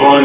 كان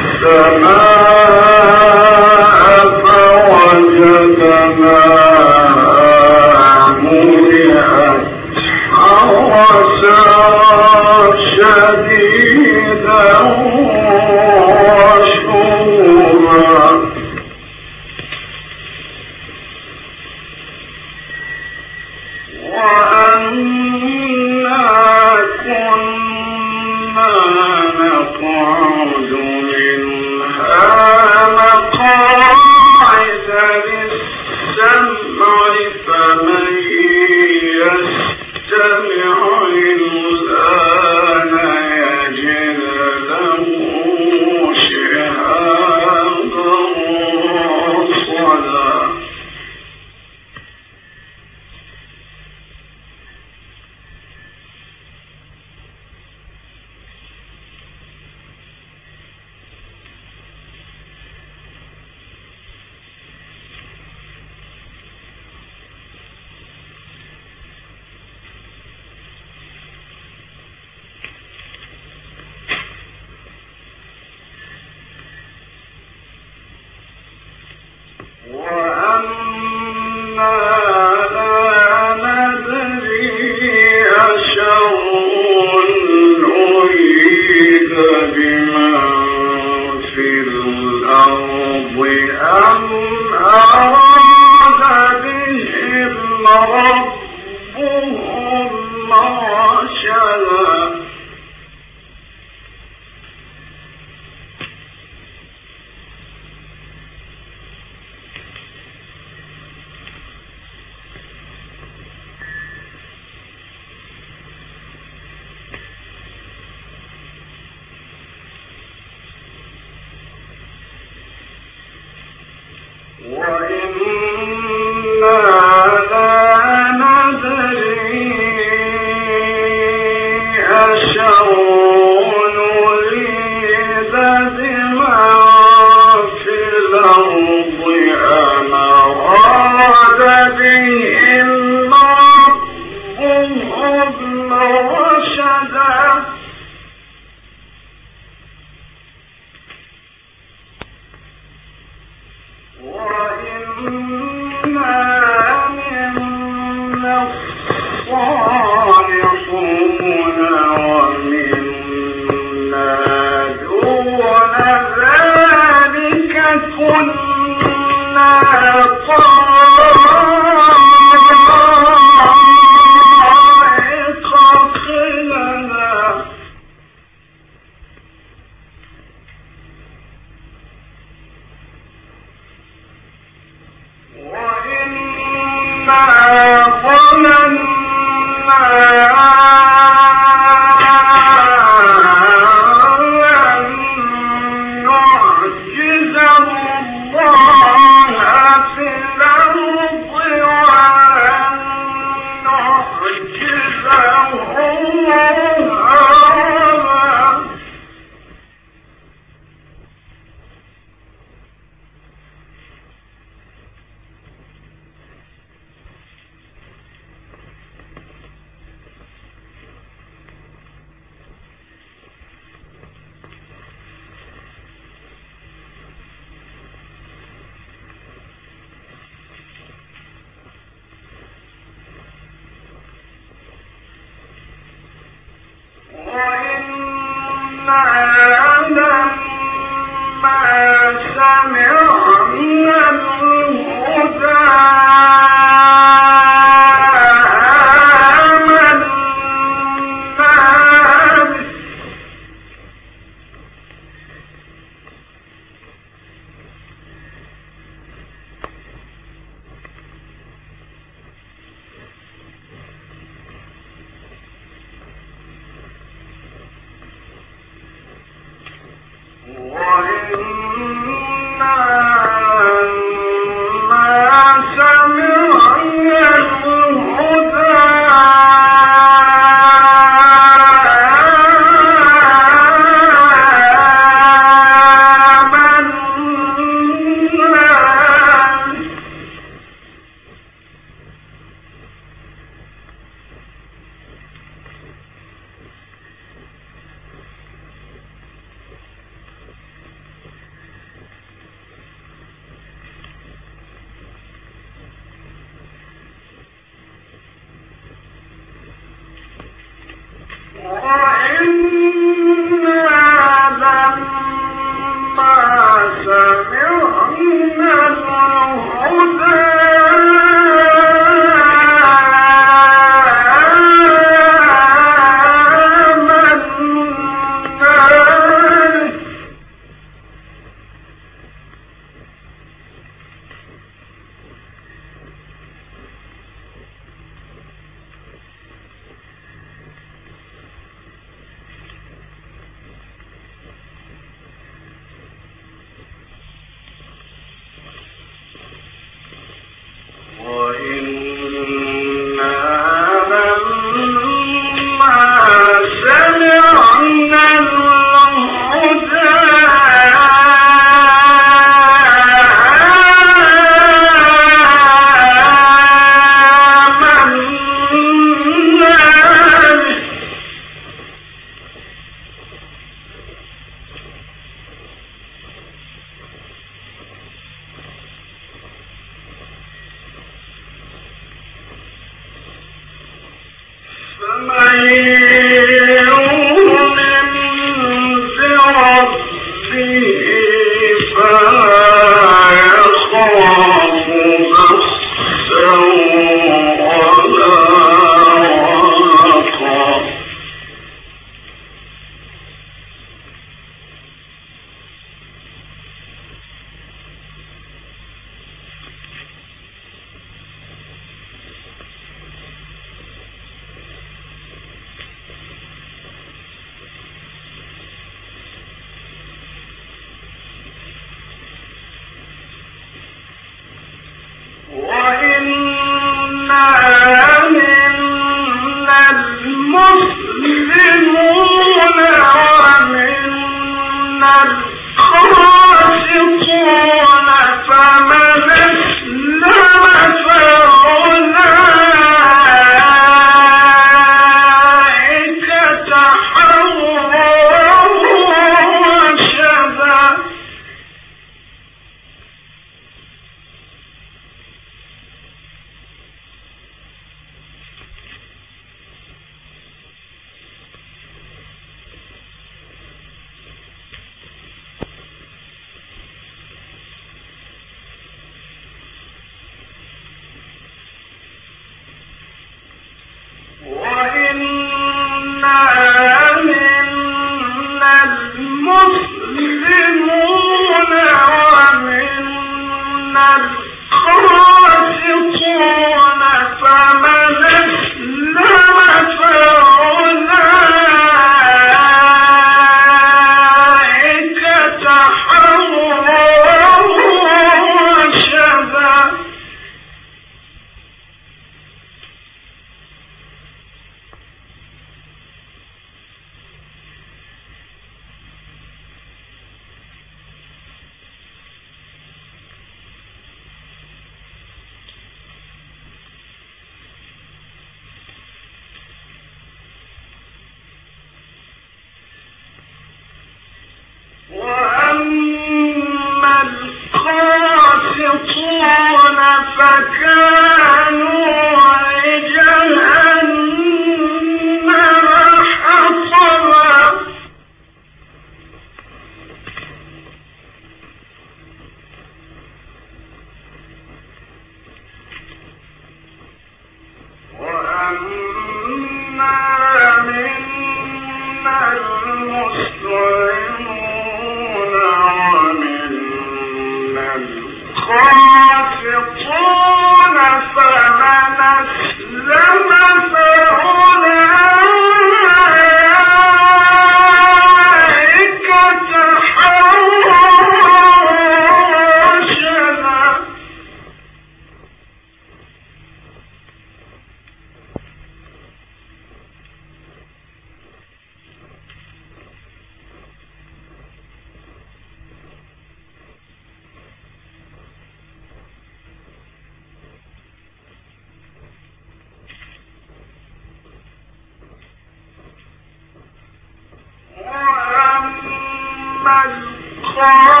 الخالق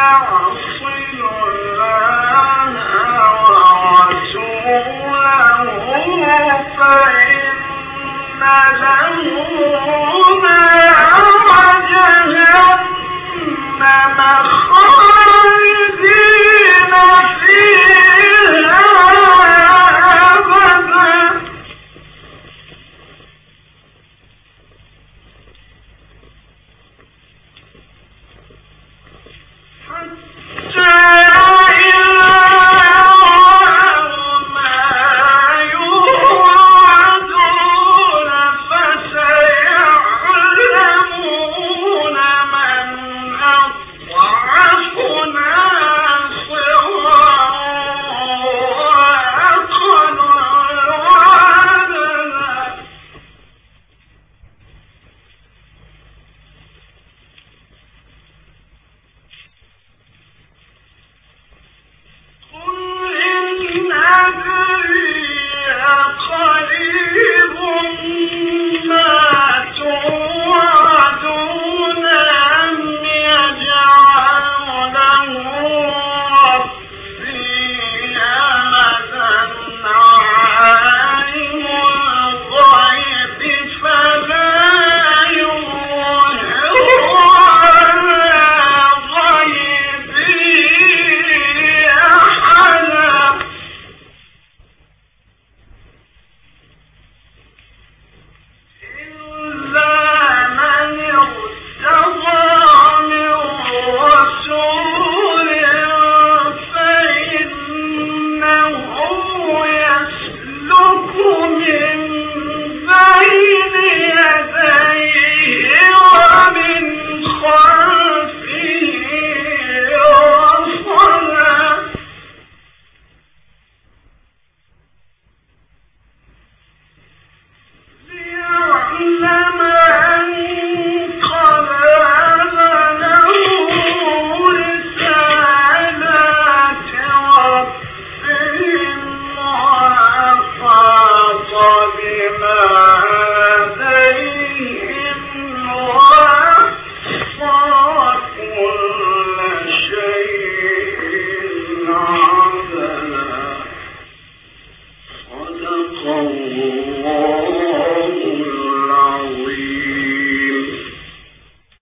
now